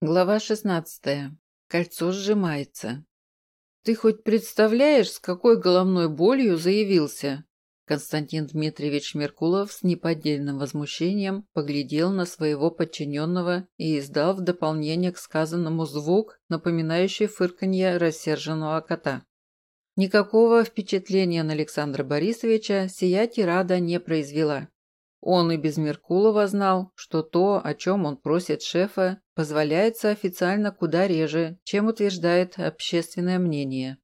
Глава 16. Кольцо сжимается. «Ты хоть представляешь, с какой головной болью заявился?» Константин Дмитриевич Меркулов с неподдельным возмущением поглядел на своего подчиненного и издал в дополнение к сказанному звук, напоминающий фырканье рассерженного кота. Никакого впечатления на Александра Борисовича сия тирада не произвела. Он и без Меркулова знал, что то, о чем он просит шефа, позволяется официально куда реже, чем утверждает общественное мнение.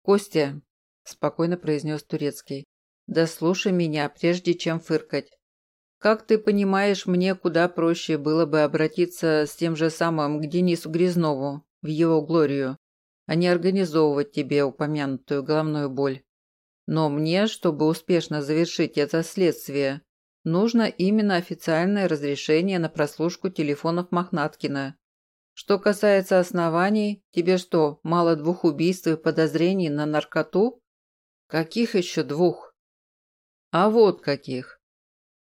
«Костя», – спокойно произнес Турецкий, – «да слушай меня, прежде чем фыркать. Как ты понимаешь, мне куда проще было бы обратиться с тем же самым к Денису Грязнову, в его Глорию, а не организовывать тебе упомянутую головную боль. Но мне, чтобы успешно завершить это следствие, нужно именно официальное разрешение на прослушку телефонов Мохнаткина. Что касается оснований, тебе что, мало двух убийств и подозрений на наркоту? Каких еще двух? А вот каких.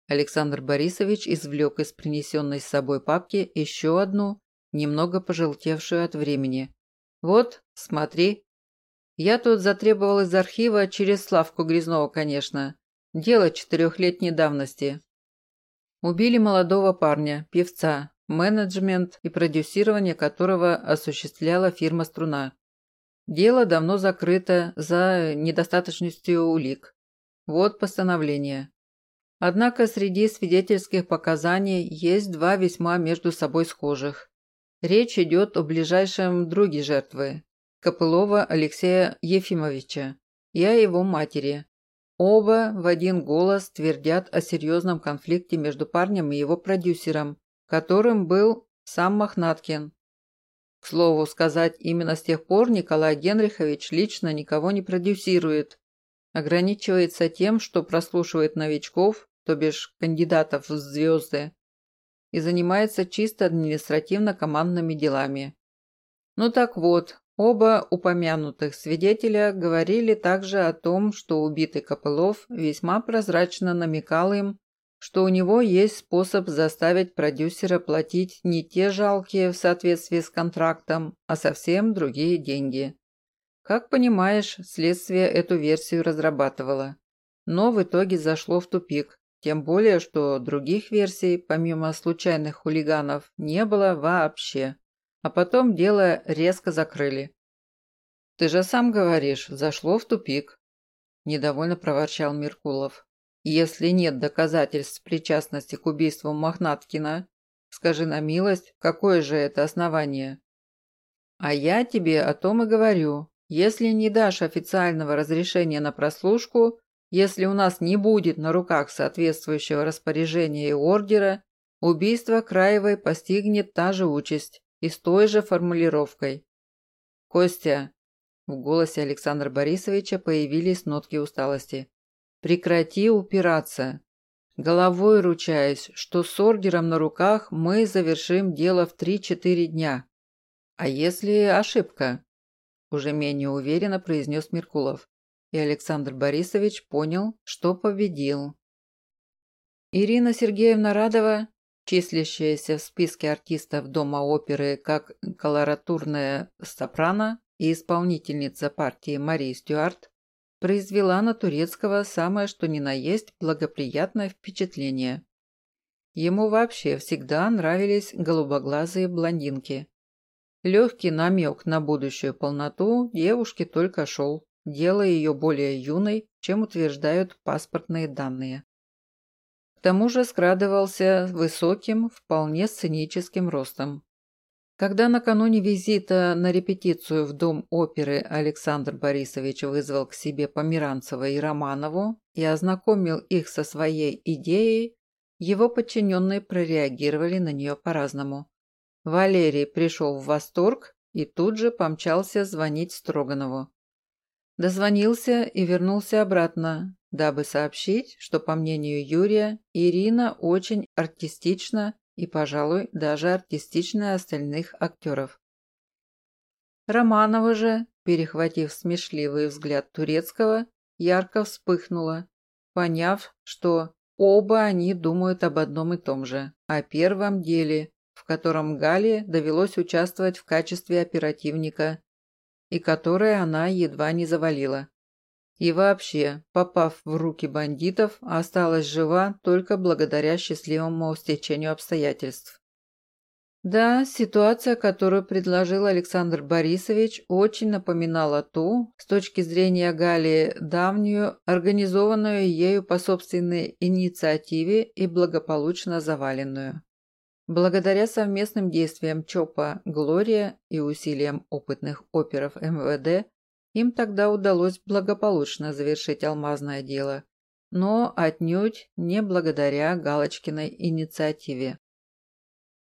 Александр Борисович извлек из принесенной с собой папки еще одну, немного пожелтевшую от времени. Вот, смотри. Я тут затребовал из архива через Славку Грязнова, конечно. Дело четырехлетней давности. Убили молодого парня, певца, менеджмент и продюсирование которого осуществляла фирма «Струна». Дело давно закрыто за недостаточностью улик. Вот постановление. Однако среди свидетельских показаний есть два весьма между собой схожих. Речь идет о ближайшем друге жертвы, Копылова Алексея Ефимовича о его матери. Оба в один голос твердят о серьезном конфликте между парнем и его продюсером, которым был сам Мохнаткин. К слову сказать, именно с тех пор Николай Генрихович лично никого не продюсирует, ограничивается тем, что прослушивает новичков, то бишь кандидатов в звезды, и занимается чисто административно-командными делами. Ну так вот, Оба упомянутых свидетеля говорили также о том, что убитый Копылов весьма прозрачно намекал им, что у него есть способ заставить продюсера платить не те жалкие в соответствии с контрактом, а совсем другие деньги. Как понимаешь, следствие эту версию разрабатывало. Но в итоге зашло в тупик, тем более, что других версий, помимо случайных хулиганов, не было вообще. А потом дело резко закрыли. «Ты же сам говоришь, зашло в тупик», – недовольно проворчал Меркулов. «Если нет доказательств причастности к убийству Мохнаткина, скажи на милость, какое же это основание?» «А я тебе о том и говорю. Если не дашь официального разрешения на прослушку, если у нас не будет на руках соответствующего распоряжения и ордера, убийство Краевой постигнет та же участь и с той же формулировкой. Костя, в голосе Александра Борисовича появились нотки усталости. Прекрати упираться. Головой ручаюсь, что с ордером на руках мы завершим дело в 3-4 дня. А если ошибка? Уже менее уверенно произнес Меркулов. И Александр Борисович понял, что победил. Ирина Сергеевна Радова числящаяся в списке артистов Дома оперы как колоратурная сопрано и исполнительница партии Мария Стюарт, произвела на турецкого самое что ни на есть благоприятное впечатление. Ему вообще всегда нравились голубоглазые блондинки. Легкий намек на будущую полноту девушке только шел, делая ее более юной, чем утверждают паспортные данные. К тому же скрадывался высоким, вполне сценическим ростом. Когда накануне визита на репетицию в Дом оперы Александр Борисович вызвал к себе Померанцева и Романову и ознакомил их со своей идеей, его подчиненные прореагировали на нее по-разному. Валерий пришел в восторг и тут же помчался звонить Строганову. Дозвонился и вернулся обратно, дабы сообщить, что, по мнению Юрия, Ирина очень артистична и, пожалуй, даже артистичнее остальных актеров. Романова же, перехватив смешливый взгляд турецкого, ярко вспыхнула, поняв, что оба они думают об одном и том же, о первом деле, в котором Гале довелось участвовать в качестве оперативника и которое она едва не завалила. И вообще, попав в руки бандитов, осталась жива только благодаря счастливому стечению обстоятельств. Да, ситуация, которую предложил Александр Борисович, очень напоминала ту, с точки зрения Галии, давнюю, организованную ею по собственной инициативе и благополучно заваленную. Благодаря совместным действиям ЧОПа «Глория» и усилиям опытных оперов МВД, им тогда удалось благополучно завершить алмазное дело, но отнюдь не благодаря Галочкиной инициативе.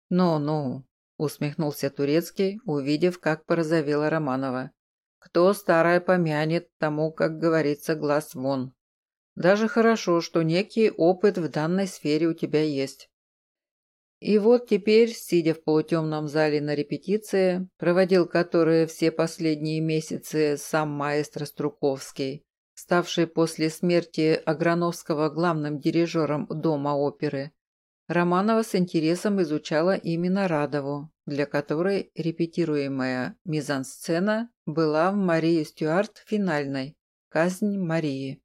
«Ну-ну», – усмехнулся Турецкий, увидев, как порозовела Романова. «Кто старое помянет, тому, как говорится, глаз вон. Даже хорошо, что некий опыт в данной сфере у тебя есть». И вот теперь, сидя в полутемном зале на репетиции, проводил которые все последние месяцы сам маэстро Струковский, ставший после смерти Аграновского главным дирижером Дома оперы, Романова с интересом изучала именно Радову, для которой репетируемая мизансцена была в Марии Стюарт финальной «Казнь Марии».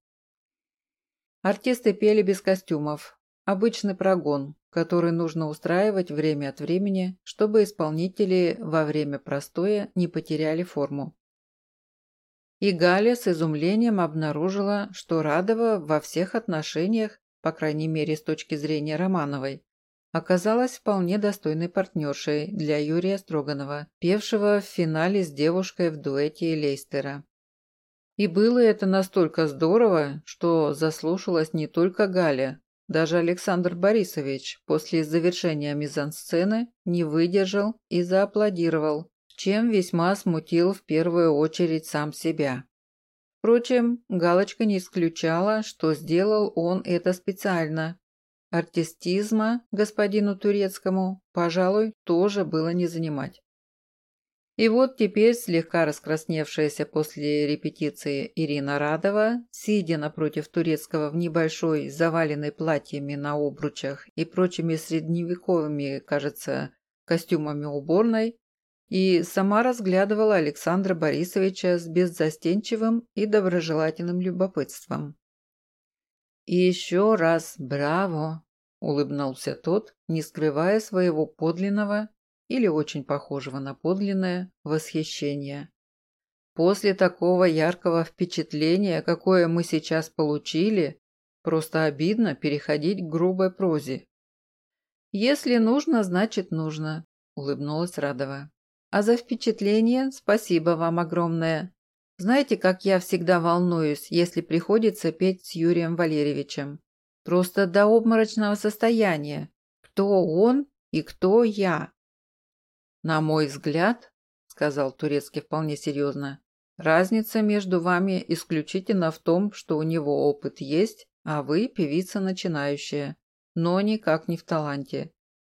Артисты пели без костюмов. Обычный прогон, который нужно устраивать время от времени, чтобы исполнители во время простоя не потеряли форму. И Галя с изумлением обнаружила, что Радова во всех отношениях по крайней мере с точки зрения Романовой, оказалась вполне достойной партнершей для Юрия Строганова, певшего в финале с девушкой в дуэте Лейстера. И было это настолько здорово, что заслушалась не только Галя, даже Александр Борисович после завершения мизансцены не выдержал и зааплодировал, чем весьма смутил в первую очередь сам себя. Впрочем, Галочка не исключала, что сделал он это специально. Артистизма господину Турецкому, пожалуй, тоже было не занимать. И вот теперь слегка раскрасневшаяся после репетиции Ирина Радова, сидя напротив Турецкого в небольшой, заваленной платьями на обручах и прочими средневековыми, кажется, костюмами уборной, и сама разглядывала Александра Борисовича с беззастенчивым и доброжелательным любопытством. «И еще раз браво!» – улыбнулся тот, не скрывая своего подлинного или очень похожего на подлинное восхищения. «После такого яркого впечатления, какое мы сейчас получили, просто обидно переходить к грубой прозе». «Если нужно, значит нужно», – улыбнулась Радова. А за впечатление спасибо вам огромное. Знаете, как я всегда волнуюсь, если приходится петь с Юрием Валерьевичем? Просто до обморочного состояния. Кто он и кто я? На мой взгляд, сказал Турецкий вполне серьезно, разница между вами исключительно в том, что у него опыт есть, а вы певица начинающая, но никак не в таланте.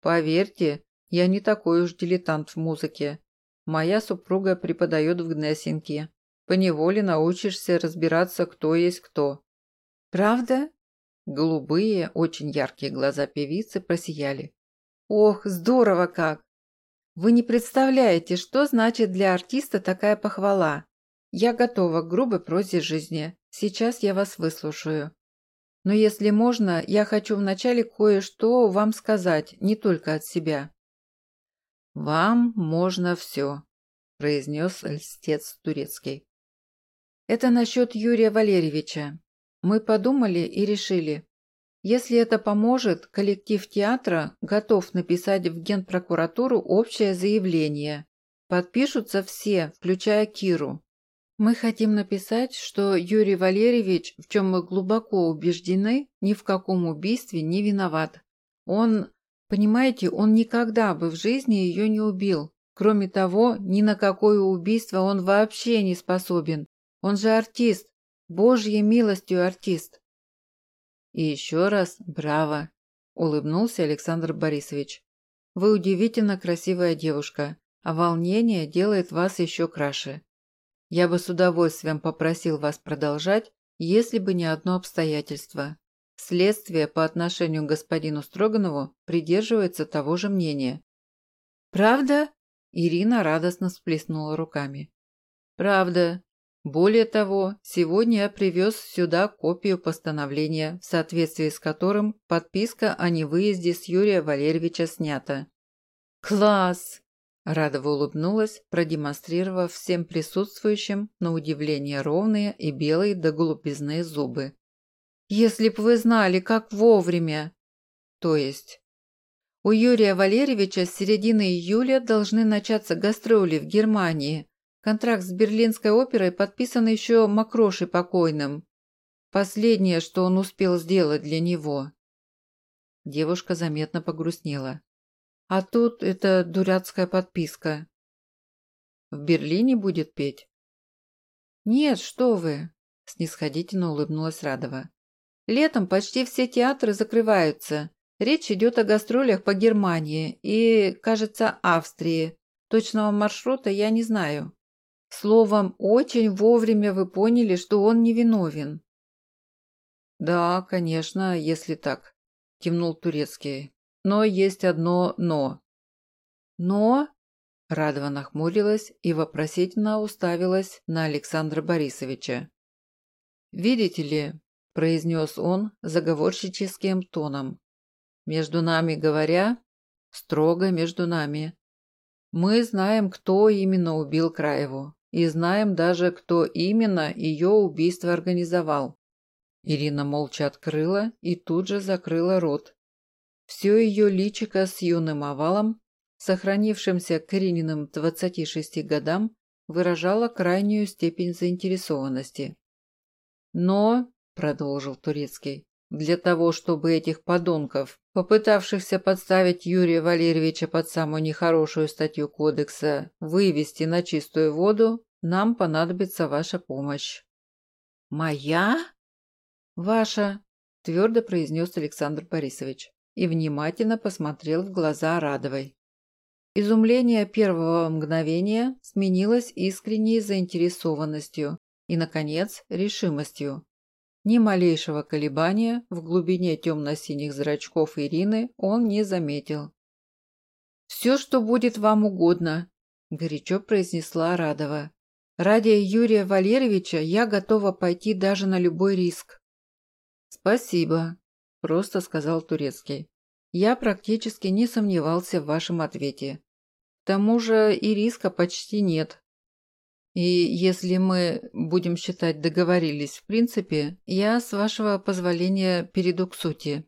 Поверьте, я не такой уж дилетант в музыке. Моя супруга преподает в Гнессинке. Поневоле научишься разбираться, кто есть кто. Правда? Голубые, очень яркие глаза певицы просияли. Ох, здорово как! Вы не представляете, что значит для артиста такая похвала. Я готова к грубой прозе жизни. Сейчас я вас выслушаю. Но если можно, я хочу вначале кое-что вам сказать, не только от себя. «Вам можно все», – произнес льстец турецкий. «Это насчет Юрия Валерьевича. Мы подумали и решили. Если это поможет, коллектив театра готов написать в Генпрокуратуру общее заявление. Подпишутся все, включая Киру. Мы хотим написать, что Юрий Валерьевич, в чем мы глубоко убеждены, ни в каком убийстве не виноват. Он Понимаете, он никогда бы в жизни ее не убил. Кроме того, ни на какое убийство он вообще не способен. Он же артист. Божьей милостью артист. И еще раз браво, улыбнулся Александр Борисович. Вы удивительно красивая девушка, а волнение делает вас еще краше. Я бы с удовольствием попросил вас продолжать, если бы не одно обстоятельство. Следствие по отношению к господину Строганову придерживается того же мнения. Правда? Ирина радостно всплеснула руками. Правда. Более того, сегодня я привез сюда копию постановления, в соответствии с которым подписка о невыезде с Юрия Валерьевича снята. Класс! Радова улыбнулась, продемонстрировав всем присутствующим на удивление ровные и белые до голубизны зубы. «Если б вы знали, как вовремя!» «То есть?» «У Юрия Валерьевича с середины июля должны начаться гастроли в Германии. Контракт с Берлинской оперой подписан еще Макрошей покойным. Последнее, что он успел сделать для него». Девушка заметно погрустнела. А тут это дурацкая подписка. В Берлине будет петь? Нет, что вы, снисходительно улыбнулась Радова. Летом почти все театры закрываются. Речь идет о гастролях по Германии и, кажется, Австрии. Точного маршрута я не знаю. Словом, очень вовремя вы поняли, что он невиновен. Да, конечно, если так, кивнул Турецкий. Но есть одно «но». «Но?» Радова нахмурилась и вопросительно уставилась на Александра Борисовича. «Видите ли», – произнес он заговорщическим тоном, – «между нами говоря, строго между нами. Мы знаем, кто именно убил Краеву, и знаем даже, кто именно ее убийство организовал». Ирина молча открыла и тут же закрыла рот, все ее личико с юным овалом, сохранившимся к Ирининым 26 годам, выражало крайнюю степень заинтересованности. «Но», – продолжил Турецкий, – «для того, чтобы этих подонков, попытавшихся подставить Юрия Валерьевича под самую нехорошую статью кодекса, вывести на чистую воду, нам понадобится ваша помощь». «Моя?» «Ваша», – твердо произнес Александр Борисович и внимательно посмотрел в глаза Радовой. Изумление первого мгновения сменилось искренней заинтересованностью и, наконец, решимостью. Ни малейшего колебания в глубине темно-синих зрачков Ирины он не заметил. «Все, что будет вам угодно», – горячо произнесла Радова. «Ради Юрия Валерьевича я готова пойти даже на любой риск». «Спасибо», просто сказал Турецкий. Я практически не сомневался в вашем ответе. К тому же и риска почти нет. И если мы, будем считать, договорились в принципе, я, с вашего позволения, перейду к сути.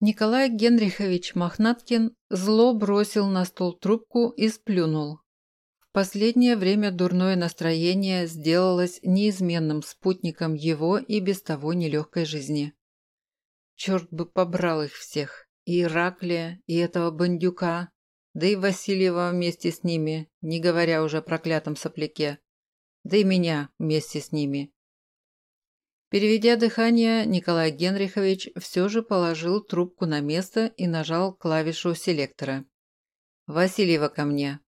Николай Генрихович Мохнаткин зло бросил на стол трубку и сплюнул последнее время дурное настроение сделалось неизменным спутником его и без того нелегкой жизни. Черт бы побрал их всех, и Ираклия, и этого бандюка, да и Васильева вместе с ними, не говоря уже о проклятом сопляке, да и меня вместе с ними. Переведя дыхание, Николай Генрихович все же положил трубку на место и нажал клавишу селектора. «Васильева ко мне»,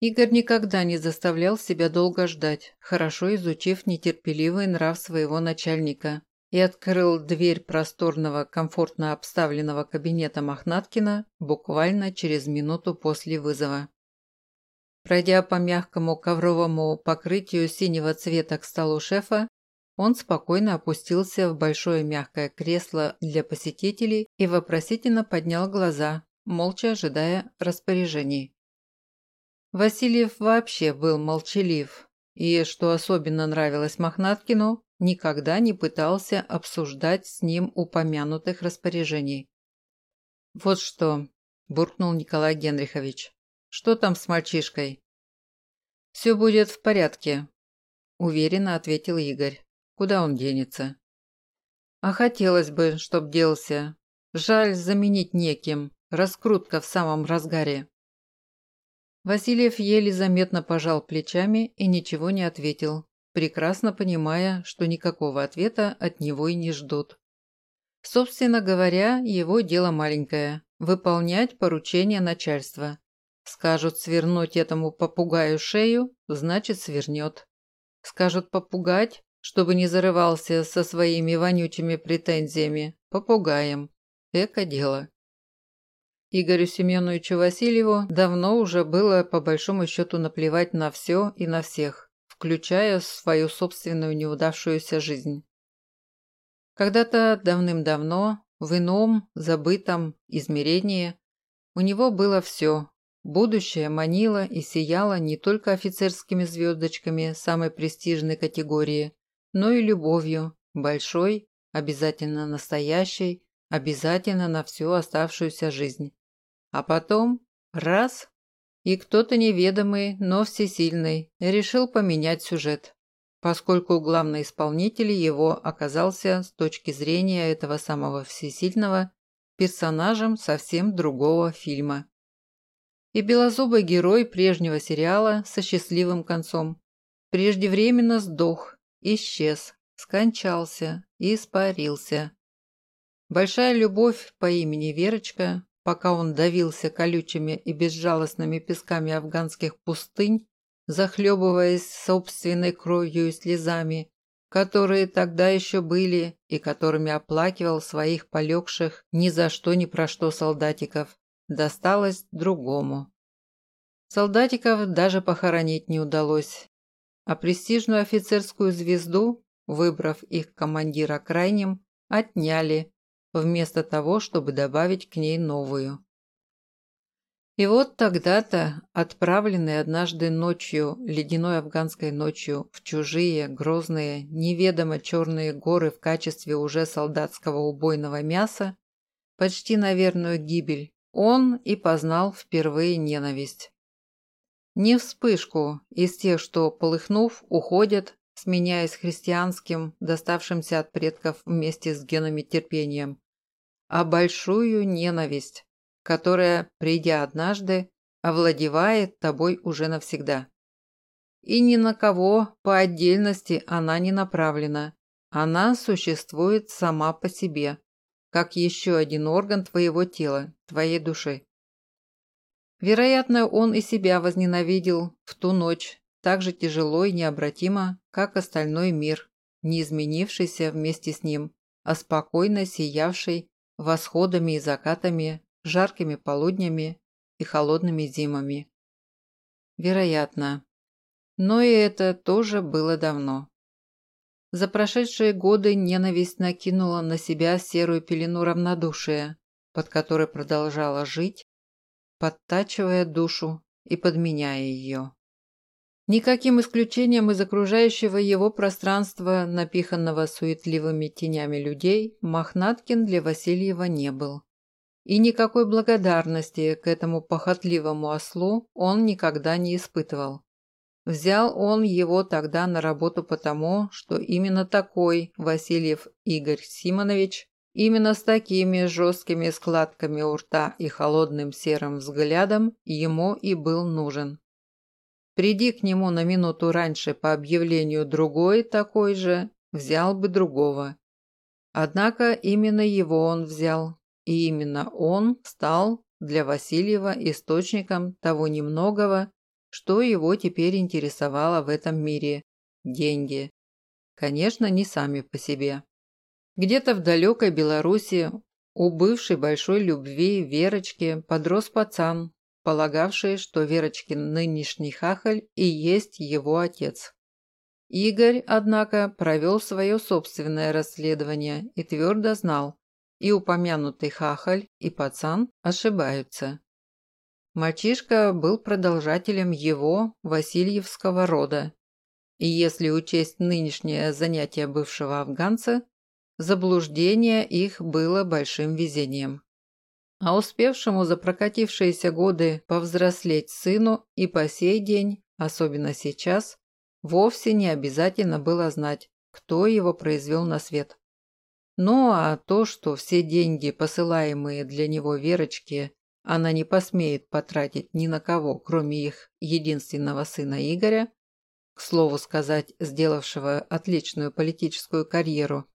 Игорь никогда не заставлял себя долго ждать, хорошо изучив нетерпеливый нрав своего начальника, и открыл дверь просторного, комфортно обставленного кабинета Мохнаткина буквально через минуту после вызова. Пройдя по мягкому ковровому покрытию синего цвета к столу шефа, он спокойно опустился в большое мягкое кресло для посетителей и вопросительно поднял глаза, молча ожидая распоряжений. Васильев вообще был молчалив, и, что особенно нравилось Мохнаткину, никогда не пытался обсуждать с ним упомянутых распоряжений. «Вот что», – буркнул Николай Генрихович, – «что там с мальчишкой?» «Все будет в порядке», – уверенно ответил Игорь. «Куда он денется?» «А хотелось бы, чтоб делся. Жаль заменить неким. Раскрутка в самом разгаре». Васильев еле заметно пожал плечами и ничего не ответил, прекрасно понимая, что никакого ответа от него и не ждут. Собственно говоря, его дело маленькое – выполнять поручения начальства. Скажут свернуть этому попугаю шею, значит свернет. Скажут попугать, чтобы не зарывался со своими вонючими претензиями, попугаем. Эко дело. Игорю Семеновичу Васильеву давно уже было по большому счету наплевать на все и на всех, включая свою собственную неудавшуюся жизнь. Когда-то давным-давно, в ином, забытом измерении, у него было все. Будущее манило и сияло не только офицерскими звездочками самой престижной категории, но и любовью, большой, обязательно настоящей, обязательно на всю оставшуюся жизнь. А потом – раз – и кто-то неведомый, но всесильный решил поменять сюжет, поскольку главный исполнитель его оказался с точки зрения этого самого всесильного персонажем совсем другого фильма. И белозубый герой прежнего сериала со счастливым концом преждевременно сдох, исчез, скончался, испарился. Большая любовь по имени Верочка, пока он давился колючими и безжалостными песками афганских пустынь, захлебываясь собственной кровью и слезами, которые тогда еще были и которыми оплакивал своих полегших ни за что ни про что солдатиков, досталось другому. Солдатиков даже похоронить не удалось, а престижную офицерскую звезду, выбрав их командира крайним, отняли, вместо того, чтобы добавить к ней новую. И вот тогда-то, отправленный однажды ночью, ледяной афганской ночью, в чужие, грозные, неведомо черные горы в качестве уже солдатского убойного мяса, почти на верную гибель, он и познал впервые ненависть. Не вспышку из тех, что, полыхнув, уходят, сменяясь христианским, доставшимся от предков вместе с генами терпением, а большую ненависть, которая, придя однажды, овладевает тобой уже навсегда. И ни на кого по отдельности она не направлена. Она существует сама по себе, как еще один орган твоего тела, твоей души. Вероятно, он и себя возненавидел в ту ночь так же тяжело и необратимо, как остальной мир, не изменившийся вместе с ним, а спокойно сиявший восходами и закатами, жаркими полуднями и холодными зимами. Вероятно. Но и это тоже было давно. За прошедшие годы ненависть накинула на себя серую пелену равнодушия, под которой продолжала жить, подтачивая душу и подменяя ее. Никаким исключением из окружающего его пространства, напиханного суетливыми тенями людей, Мохнаткин для Васильева не был. И никакой благодарности к этому похотливому ослу он никогда не испытывал. Взял он его тогда на работу потому, что именно такой Васильев Игорь Симонович, именно с такими жесткими складками у рта и холодным серым взглядом ему и был нужен. Приди к нему на минуту раньше по объявлению другой такой же, взял бы другого. Однако именно его он взял, и именно он стал для Васильева источником того немногого, что его теперь интересовало в этом мире – деньги. Конечно, не сами по себе. Где-то в далекой Беларуси у бывшей большой любви Верочки подрос пацан, полагавший, что Верочкин нынешний хахаль и есть его отец. Игорь, однако, провел свое собственное расследование и твердо знал, и упомянутый хахаль, и пацан ошибаются. Мальчишка был продолжателем его, Васильевского рода, и если учесть нынешнее занятие бывшего афганца, заблуждение их было большим везением а успевшему за прокатившиеся годы повзрослеть сыну и по сей день, особенно сейчас, вовсе не обязательно было знать, кто его произвел на свет. Ну а то, что все деньги, посылаемые для него Верочке, она не посмеет потратить ни на кого, кроме их единственного сына Игоря, к слову сказать, сделавшего отличную политическую карьеру,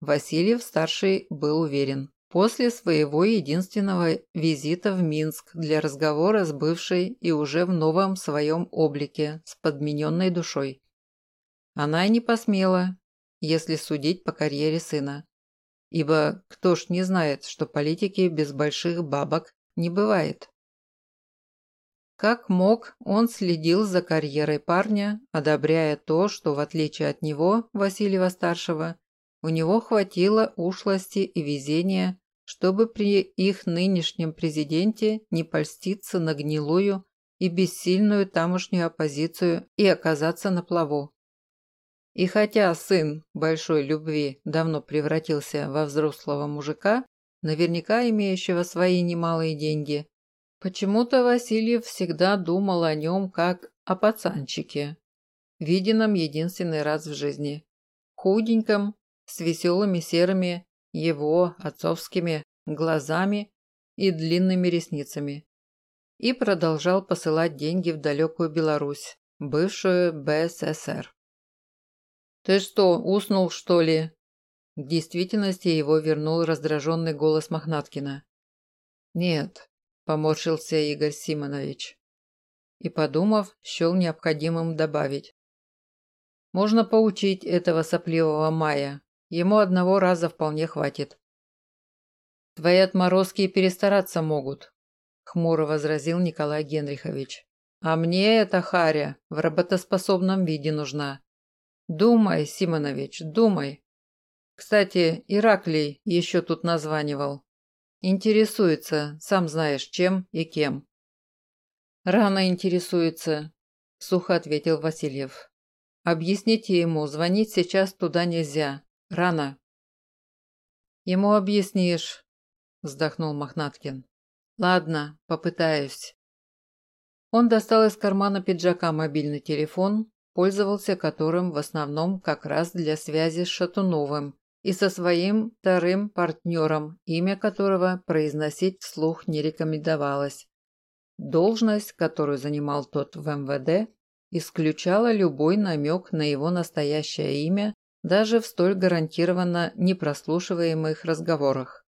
Васильев-старший был уверен. После своего единственного визита в Минск для разговора с бывшей и уже в новом своем облике, с подмененной душой. Она и не посмела, если судить по карьере сына. Ибо кто ж не знает, что политики без больших бабок не бывает. Как мог, он следил за карьерой парня, одобряя то, что, в отличие от него, Васильева-старшего, у него хватило ушлости и везения, чтобы при их нынешнем президенте не польститься на гнилую и бессильную тамошнюю оппозицию и оказаться на плаву. И хотя сын большой любви давно превратился во взрослого мужика, наверняка имеющего свои немалые деньги, почему-то Васильев всегда думал о нем как о пацанчике, виденном единственный раз в жизни, худеньком, с веселыми серыми его отцовскими глазами и длинными ресницами, и продолжал посылать деньги в далекую Беларусь, бывшую БССР. «Ты что, уснул, что ли?» К действительности его вернул раздраженный голос Мохнаткина. «Нет», – поморщился Игорь Симонович. И, подумав, счел необходимым добавить. «Можно поучить этого сопливого Мая. Ему одного раза вполне хватит». «Твои отморозки перестараться могут», – хмуро возразил Николай Генрихович. «А мне эта харя в работоспособном виде нужна. Думай, Симонович, думай. Кстати, Ираклий еще тут названивал. Интересуется, сам знаешь, чем и кем. Рано интересуется, сухо ответил Васильев. Объясните ему, звонить сейчас туда нельзя. Рано. Ему объяснишь, вздохнул Мохнаткин. Ладно, попытаюсь. Он достал из кармана пиджака мобильный телефон, пользовался которым в основном как раз для связи с Шатуновым и со своим вторым партнером, имя которого произносить вслух не рекомендовалось. Должность, которую занимал тот в МВД, исключала любой намек на его настоящее имя даже в столь гарантированно непрослушиваемых разговорах.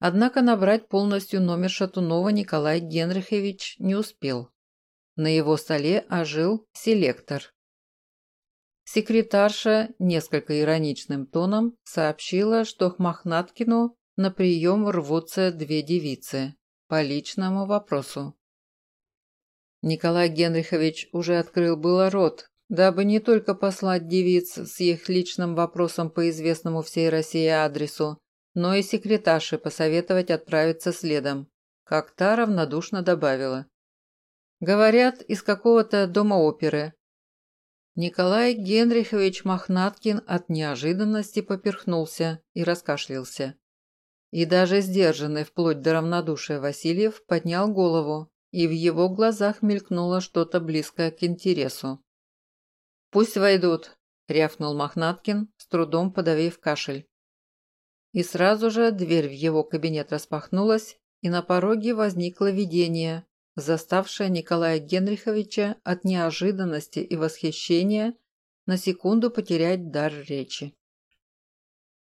Однако набрать полностью номер Шатунова Николай Генрихович не успел. На его столе ожил селектор. Секретарша несколько ироничным тоном сообщила, что к Мохнаткину на прием рвутся две девицы по личному вопросу. Николай Генрихович уже открыл было рот, дабы не только послать девиц с их личным вопросом по известному всей России адресу, но и секретарше посоветовать отправиться следом, как та равнодушно добавила. Говорят, из какого-то дома оперы. Николай Генрихович Мохнаткин от неожиданности поперхнулся и раскашлялся. И даже сдержанный вплоть до равнодушия Васильев поднял голову, и в его глазах мелькнуло что-то близкое к интересу. «Пусть войдут», – рявкнул Мохнаткин, с трудом подавив кашель. И сразу же дверь в его кабинет распахнулась, и на пороге возникло видение, заставшая Николая Генриховича от неожиданности и восхищения на секунду потерять дар речи.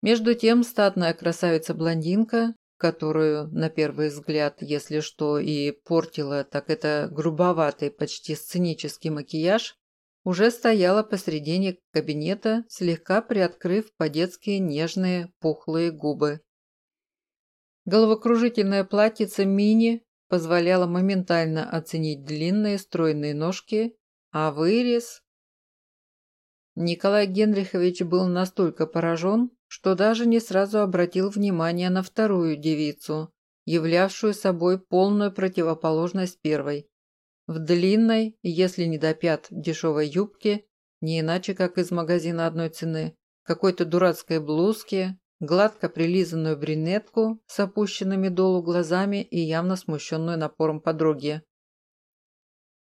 Между тем статная красавица-блондинка, которую, на первый взгляд, если что и портила, так это грубоватый, почти сценический макияж, уже стояла посредине кабинета, слегка приоткрыв по-детски нежные пухлые губы. Головокружительное платьице мини позволяла моментально оценить длинные стройные ножки, а вырез... Николай Генрихович был настолько поражен, что даже не сразу обратил внимание на вторую девицу, являвшую собой полную противоположность первой. В длинной, если не до пят, дешевой юбке, не иначе как из магазина одной цены, какой-то дурацкой блузке, гладко прилизанную брюнетку с опущенными долу глазами и явно смущенную напором подруги.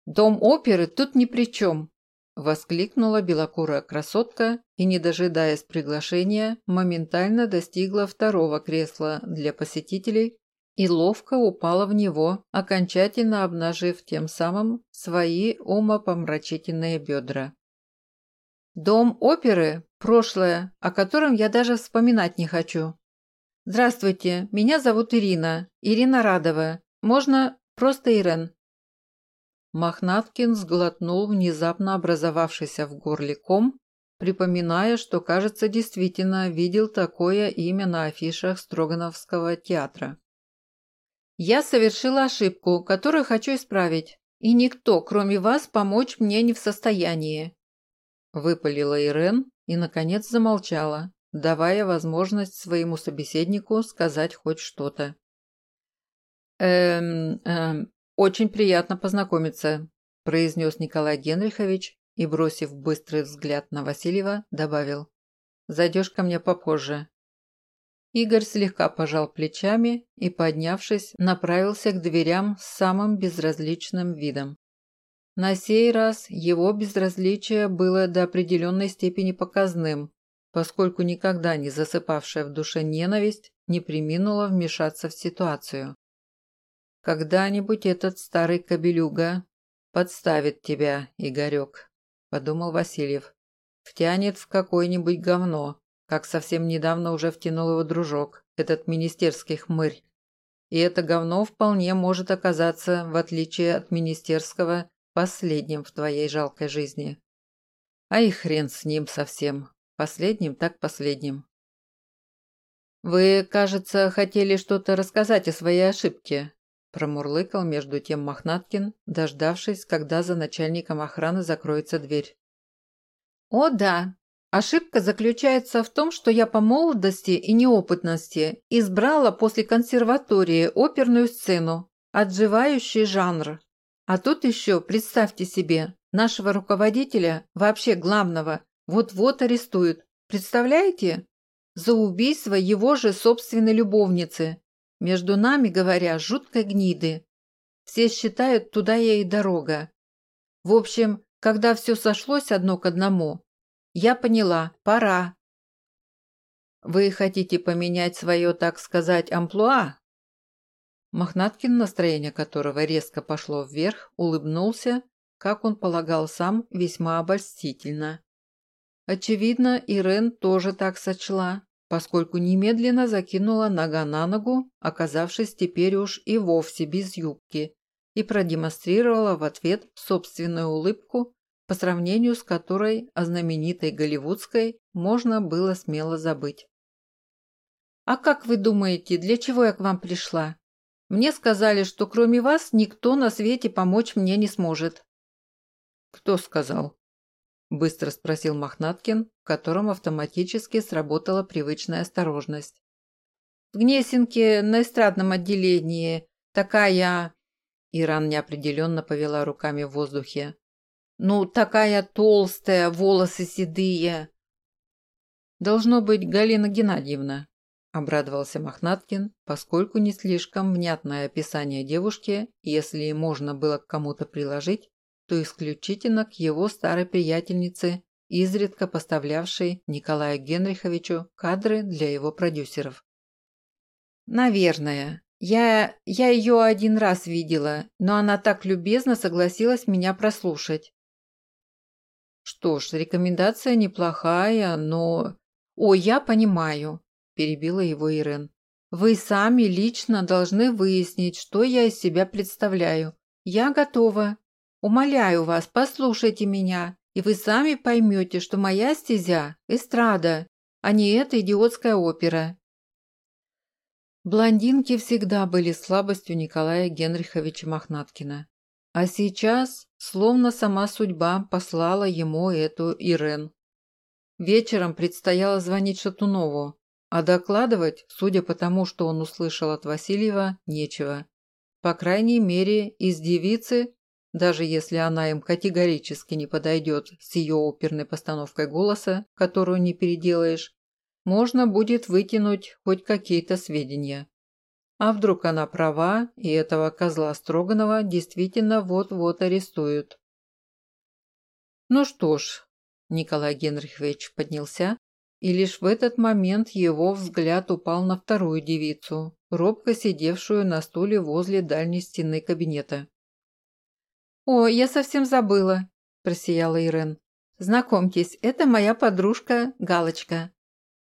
«Дом оперы тут ни при чем!» – воскликнула белокурая красотка и, не дожидаясь приглашения, моментально достигла второго кресла для посетителей и ловко упала в него, окончательно обнажив тем самым свои умопомрачительные бедра. Дом оперы – прошлое, о котором я даже вспоминать не хочу. Здравствуйте, меня зовут Ирина, Ирина Радова. Можно просто Ирен. Мохнаткин сглотнул внезапно образовавшийся в горле ком, припоминая, что, кажется, действительно видел такое имя на афишах Строгановского театра. Я совершила ошибку, которую хочу исправить, и никто, кроме вас, помочь мне не в состоянии. Выпалила Ирен и, наконец, замолчала, давая возможность своему собеседнику сказать хоть что-то. «Эм, эм, очень приятно познакомиться», – произнес Николай Генрихович и, бросив быстрый взгляд на Васильева, добавил. «Зайдешь ко мне попозже». Игорь слегка пожал плечами и, поднявшись, направился к дверям с самым безразличным видом. На сей раз его безразличие было до определенной степени показным, поскольку никогда не засыпавшая в душе ненависть не приминула вмешаться в ситуацию. «Когда-нибудь этот старый кобелюга подставит тебя, Игорек», – подумал Васильев. «Втянет в какое-нибудь говно, как совсем недавно уже втянул его дружок, этот министерский хмырь. И это говно вполне может оказаться, в отличие от министерского, последним в твоей жалкой жизни. А и хрен с ним совсем. Последним так последним. «Вы, кажется, хотели что-то рассказать о своей ошибке», Промурлыкал между тем Мохнаткин, дождавшись, когда за начальником охраны закроется дверь. «О да, ошибка заключается в том, что я по молодости и неопытности избрала после консерватории оперную сцену, отживающий жанр. А тут еще, представьте себе, нашего руководителя, вообще главного, вот-вот арестуют. Представляете? За убийство его же собственной любовницы. Между нами, говоря, жуткой гниды. Все считают, туда ей и дорога. В общем, когда все сошлось одно к одному, я поняла, пора. Вы хотите поменять свое, так сказать, амплуа? Мохнаткин, настроение которого резко пошло вверх, улыбнулся, как он полагал сам, весьма обольстительно. Очевидно, Ирен тоже так сочла поскольку немедленно закинула нога на ногу, оказавшись теперь уж и вовсе без юбки, и продемонстрировала в ответ собственную улыбку, по сравнению с которой о знаменитой голливудской можно было смело забыть. «А как вы думаете, для чего я к вам пришла? Мне сказали, что кроме вас никто на свете помочь мне не сможет». «Кто сказал?» – быстро спросил Мохнаткин, в котором автоматически сработала привычная осторожность. «В Гнесинке на эстрадном отделении такая...» Иран неопределенно повела руками в воздухе. «Ну, такая толстая, волосы седые». «Должно быть Галина Геннадьевна», – обрадовался Мохнаткин, поскольку не слишком внятное описание девушки, если можно было к кому-то приложить, то исключительно к его старой приятельнице, изредка поставлявшей Николаю Генриховичу кадры для его продюсеров. «Наверное. Я, я ее один раз видела, но она так любезно согласилась меня прослушать». «Что ж, рекомендация неплохая, но...» «О, я понимаю», – перебила его Ирен. «Вы сами лично должны выяснить, что я из себя представляю. Я готова. Умоляю вас, послушайте меня, и вы сами поймете, что моя стезя – эстрада, а не эта идиотская опера». Блондинки всегда были слабостью Николая Генриховича Мохнаткина. А сейчас, словно сама судьба послала ему эту Ирен. Вечером предстояло звонить Шатунову, а докладывать, судя по тому, что он услышал от Васильева, нечего. По крайней мере, из девицы даже если она им категорически не подойдет с ее оперной постановкой голоса, которую не переделаешь, можно будет вытянуть хоть какие-то сведения. А вдруг она права, и этого козла Строганова действительно вот-вот арестуют. Ну что ж, Николай Генрихович поднялся, и лишь в этот момент его взгляд упал на вторую девицу, робко сидевшую на стуле возле дальней стены кабинета. «О, я совсем забыла», – просияла Ирен. «Знакомьтесь, это моя подружка Галочка.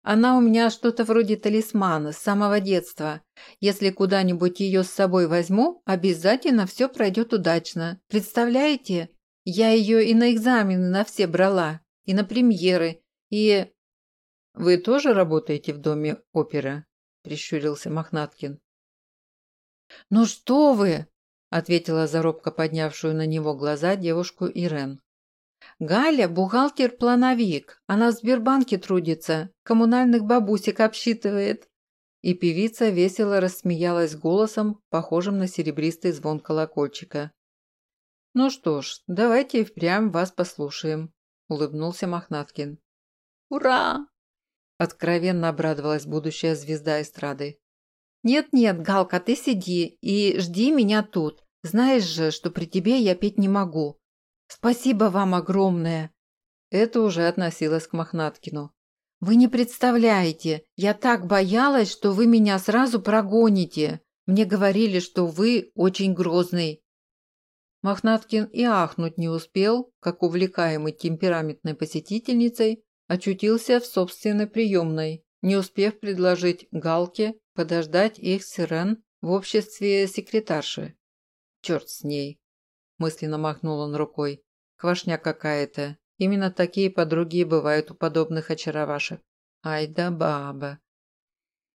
Она у меня что-то вроде талисмана с самого детства. Если куда-нибудь ее с собой возьму, обязательно все пройдет удачно. Представляете? Я ее и на экзамены на все брала, и на премьеры, и...» «Вы тоже работаете в доме оперы?» – прищурился Мохнаткин. «Ну что вы!» – ответила заробко поднявшую на него глаза девушку Ирен. «Галя – бухгалтер-плановик. Она в Сбербанке трудится, коммунальных бабусек обсчитывает». И певица весело рассмеялась голосом, похожим на серебристый звон колокольчика. «Ну что ж, давайте впрямь вас послушаем», – улыбнулся Мохнаткин. «Ура!» – откровенно обрадовалась будущая звезда эстрады. «Нет-нет, Галка, ты сиди и жди меня тут. Знаешь же, что при тебе я петь не могу. Спасибо вам огромное!» Это уже относилось к Мохнаткину. «Вы не представляете, я так боялась, что вы меня сразу прогоните. Мне говорили, что вы очень грозный». Мохнаткин и ахнуть не успел, как увлекаемый темпераментной посетительницей очутился в собственной приемной, не успев предложить Галке подождать их сирен в обществе секретарши. «Черт с ней!» – мысленно махнул он рукой. «Квашня какая-то. Именно такие подруги бывают у подобных очаровашек. Ай да баба!»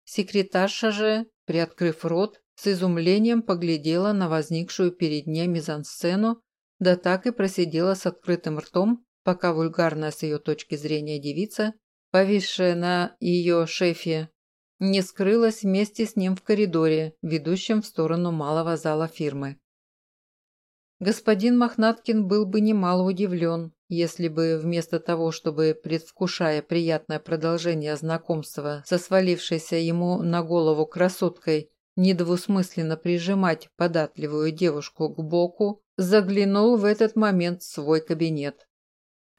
Секретарша же, приоткрыв рот, с изумлением поглядела на возникшую перед ней мизансцену, да так и просидела с открытым ртом, пока вульгарная с ее точки зрения девица, повисшая на ее шефе, не скрылась вместе с ним в коридоре, ведущем в сторону малого зала фирмы. Господин Мохнаткин был бы немало удивлен, если бы вместо того, чтобы, предвкушая приятное продолжение знакомства со свалившейся ему на голову красоткой, недвусмысленно прижимать податливую девушку к боку, заглянул в этот момент в свой кабинет.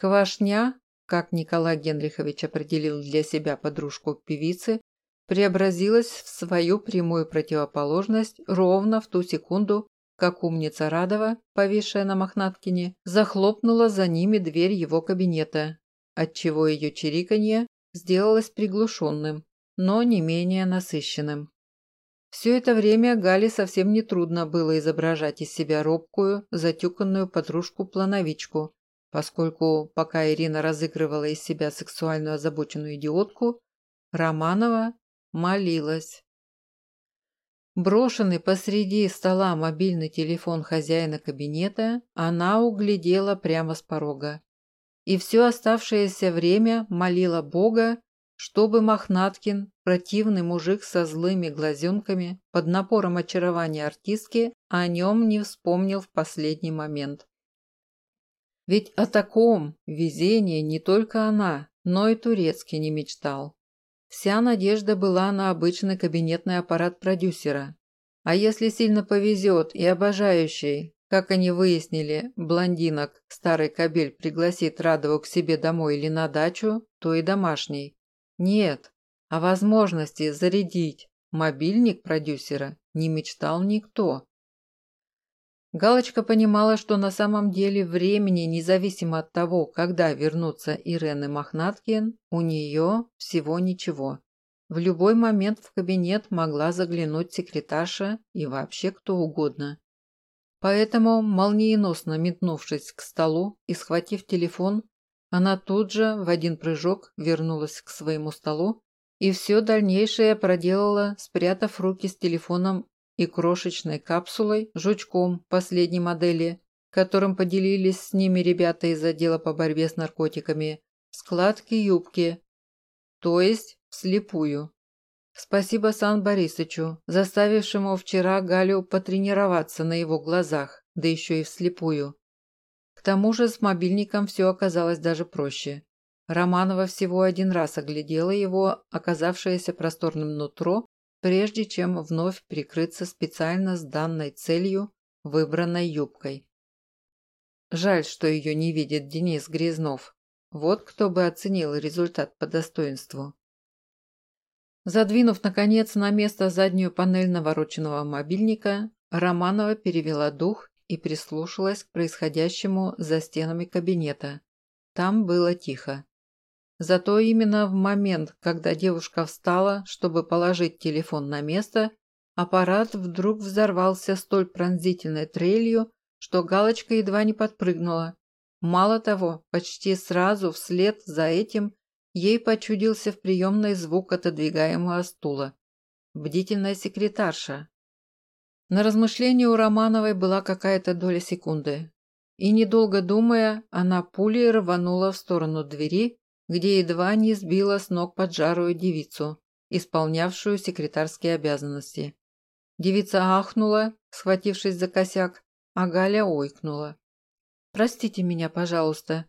Квашня, как Николай Генрихович определил для себя подружку певицы, преобразилась в свою прямую противоположность ровно в ту секунду, как умница Радова, повисшая на Мохнаткине, захлопнула за ними дверь его кабинета, отчего ее чириканье сделалось приглушенным, но не менее насыщенным. Все это время Гале совсем нетрудно было изображать из себя робкую, затюканную подружку-плановичку, поскольку, пока Ирина разыгрывала из себя сексуальную озабоченную идиотку, Романова молилась. Брошенный посреди стола мобильный телефон хозяина кабинета она углядела прямо с порога. И все оставшееся время молила Бога, чтобы Мохнаткин, противный мужик со злыми глазенками, под напором очарования артистки, о нем не вспомнил в последний момент. Ведь о таком везении не только она, но и Турецкий не мечтал. Вся надежда была на обычный кабинетный аппарат продюсера. А если сильно повезет и обожающий, как они выяснили, блондинок старый кабель пригласит Радову к себе домой или на дачу, то и домашний. Нет, о возможности зарядить мобильник продюсера не мечтал никто. Галочка понимала, что на самом деле времени, независимо от того, когда вернутся Ирен и Мохнаткин, у нее всего ничего. В любой момент в кабинет могла заглянуть секретарша и вообще кто угодно. Поэтому, молниеносно метнувшись к столу и схватив телефон, она тут же в один прыжок вернулась к своему столу и все дальнейшее проделала, спрятав руки с телефоном и крошечной капсулой, жучком последней модели, которым поделились с ними ребята из отдела по борьбе с наркотиками, складки юбки, то есть вслепую. Спасибо Сан Борисычу, заставившему вчера Галю потренироваться на его глазах, да еще и вслепую. К тому же с мобильником все оказалось даже проще. Романова всего один раз оглядела его, оказавшееся просторным нутро, прежде чем вновь прикрыться специально с данной целью выбранной юбкой. Жаль, что ее не видит Денис Грязнов. Вот кто бы оценил результат по достоинству. Задвинув, наконец, на место заднюю панель навороченного мобильника, Романова перевела дух и прислушалась к происходящему за стенами кабинета. Там было тихо. Зато именно в момент, когда девушка встала, чтобы положить телефон на место, аппарат вдруг взорвался столь пронзительной трелью, что галочка едва не подпрыгнула. Мало того, почти сразу вслед за этим ей почудился в приемной звук отодвигаемого стула. Бдительная секретарша. На размышление у Романовой была какая-то доля секунды. И, недолго думая, она пулей рванула в сторону двери, где едва не сбила с ног поджарую девицу, исполнявшую секретарские обязанности. Девица ахнула, схватившись за косяк, а Галя ойкнула. «Простите меня, пожалуйста».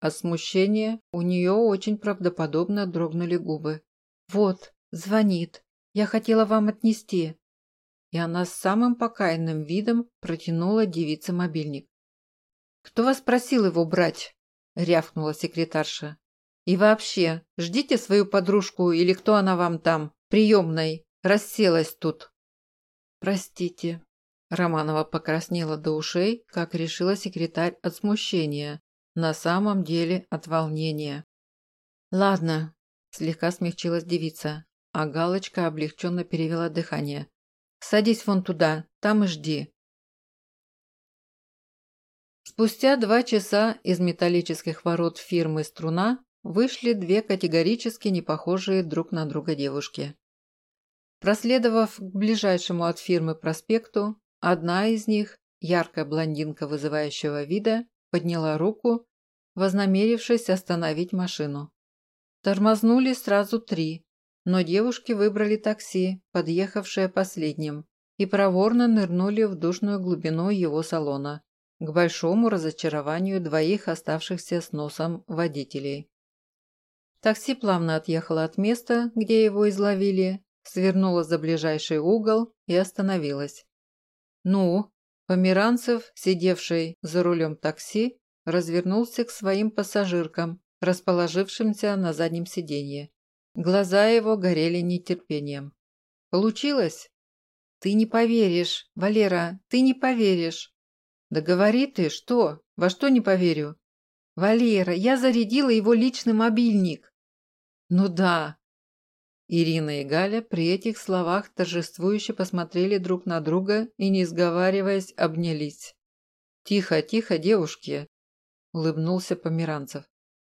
От смущения у нее очень правдоподобно дрогнули губы. «Вот, звонит. Я хотела вам отнести». И она с самым покаянным видом протянула девице мобильник. «Кто вас просил его брать?» – рявкнула секретарша. «И вообще, ждите свою подружку или кто она вам там, приемной, расселась тут». «Простите». Романова покраснела до ушей, как решила секретарь от смущения, на самом деле от волнения. «Ладно», – слегка смягчилась девица, а Галочка облегченно перевела дыхание. «Садись вон туда, там и жди. Спустя два часа из металлических ворот фирмы «Струна» вышли две категорически не похожие друг на друга девушки. Проследовав к ближайшему от фирмы проспекту, одна из них, яркая блондинка вызывающего вида, подняла руку, вознамерившись остановить машину. Тормознули сразу три, но девушки выбрали такси, подъехавшее последним, и проворно нырнули в душную глубину его салона к большому разочарованию двоих оставшихся с носом водителей. Такси плавно отъехало от места, где его изловили, свернуло за ближайший угол и остановилось. Ну, Померанцев, сидевший за рулем такси, развернулся к своим пассажиркам, расположившимся на заднем сиденье. Глаза его горели нетерпением. «Получилось?» «Ты не поверишь, Валера, ты не поверишь!» «Да говори ты, что? Во что не поверю?» «Валера, я зарядила его личный мобильник». «Ну да». Ирина и Галя при этих словах торжествующе посмотрели друг на друга и, не сговариваясь, обнялись. «Тихо, тихо, девушки!» – улыбнулся Померанцев.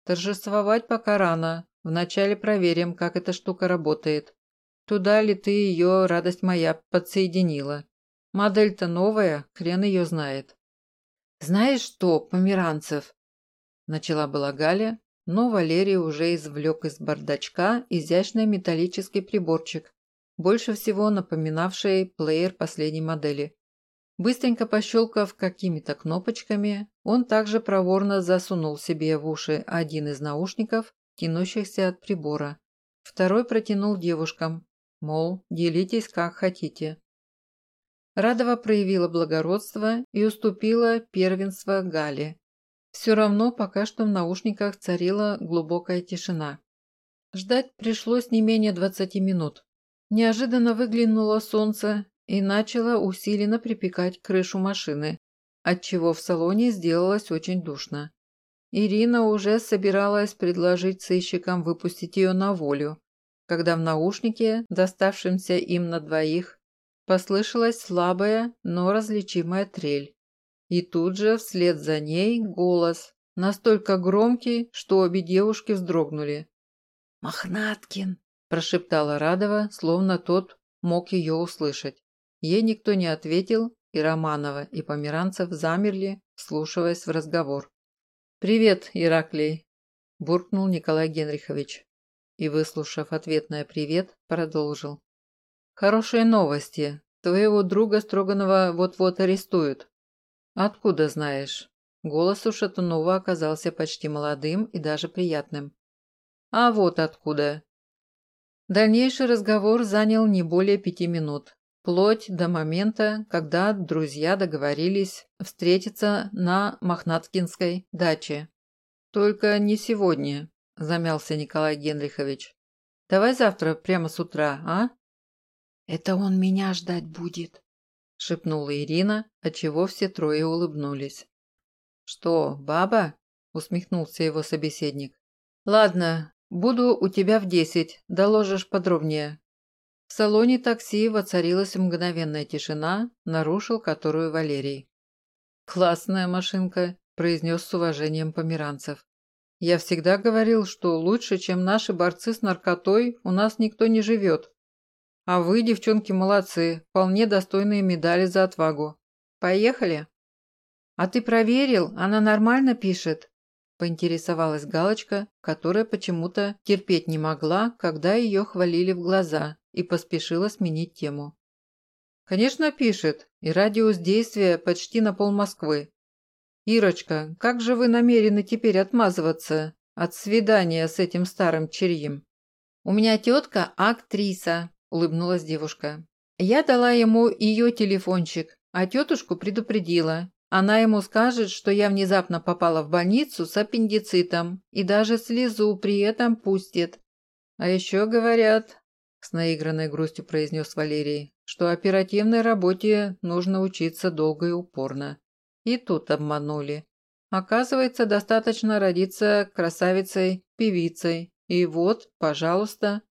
«Торжествовать пока рано. Вначале проверим, как эта штука работает. Туда ли ты ее, радость моя, подсоединила? Модель-то новая, хрен ее знает». «Знаешь что, Померанцев?» Начала была Галя, но Валерий уже извлек из бардачка изящный металлический приборчик, больше всего напоминавший плеер последней модели. Быстренько пощелкав какими-то кнопочками, он также проворно засунул себе в уши один из наушников, тянущихся от прибора. Второй протянул девушкам, мол, делитесь как хотите. Радова проявила благородство и уступила первенство Гале. Все равно пока что в наушниках царила глубокая тишина. Ждать пришлось не менее двадцати минут. Неожиданно выглянуло солнце и начало усиленно припекать крышу машины, отчего в салоне сделалось очень душно. Ирина уже собиралась предложить сыщикам выпустить ее на волю, когда в наушнике, доставшемся им на двоих, Послышалась слабая, но различимая трель. И тут же вслед за ней голос, настолько громкий, что обе девушки вздрогнули. «Мохнаткин!» – прошептала Радова, словно тот мог ее услышать. Ей никто не ответил, и Романова, и Померанцев замерли, вслушиваясь в разговор. «Привет, Ираклий!» – буркнул Николай Генрихович. И, выслушав ответное «привет», продолжил. Хорошие новости. Твоего друга Строганова вот-вот арестуют. Откуда знаешь? Голос у Шатунова оказался почти молодым и даже приятным. А вот откуда. Дальнейший разговор занял не более пяти минут, вплоть до момента, когда друзья договорились встретиться на Мохнаткинской даче. «Только не сегодня», – замялся Николай Генрихович. «Давай завтра прямо с утра, а?» «Это он меня ждать будет», – шепнула Ирина, отчего все трое улыбнулись. «Что, баба?» – усмехнулся его собеседник. «Ладно, буду у тебя в десять, доложишь подробнее». В салоне такси воцарилась мгновенная тишина, нарушил которую Валерий. «Классная машинка», – произнес с уважением Померанцев. «Я всегда говорил, что лучше, чем наши борцы с наркотой, у нас никто не живет. А вы, девчонки, молодцы, вполне достойные медали за отвагу. Поехали. А ты проверил, она нормально пишет? Поинтересовалась Галочка, которая почему-то терпеть не могла, когда ее хвалили в глаза, и поспешила сменить тему. «Конечно, пишет, и радиус действия почти на пол Москвы. Ирочка, как же вы намерены теперь отмазываться от свидания с этим старым черьем?» «У меня тетка актриса», – улыбнулась девушка. «Я дала ему ее телефончик, а тетушку предупредила. Она ему скажет, что я внезапно попала в больницу с аппендицитом и даже слезу при этом пустит. А еще говорят, с наигранной грустью произнес Валерий, что оперативной работе нужно учиться долго и упорно. И тут обманули. Оказывается, достаточно родиться красавицей-певицей. И вот, пожалуйста.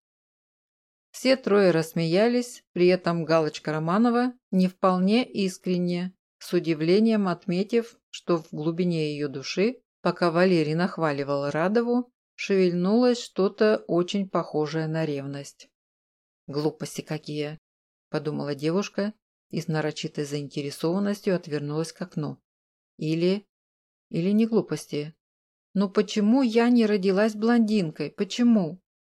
Все трое рассмеялись, при этом Галочка Романова не вполне искренне, с удивлением отметив, что в глубине ее души, пока Валерий нахваливал Радову, шевельнулось что-то очень похожее на ревность. «Глупости какие!» – подумала девушка и с нарочитой заинтересованностью отвернулась к окну. «Или... или не глупости. Но почему я не родилась блондинкой? Почему?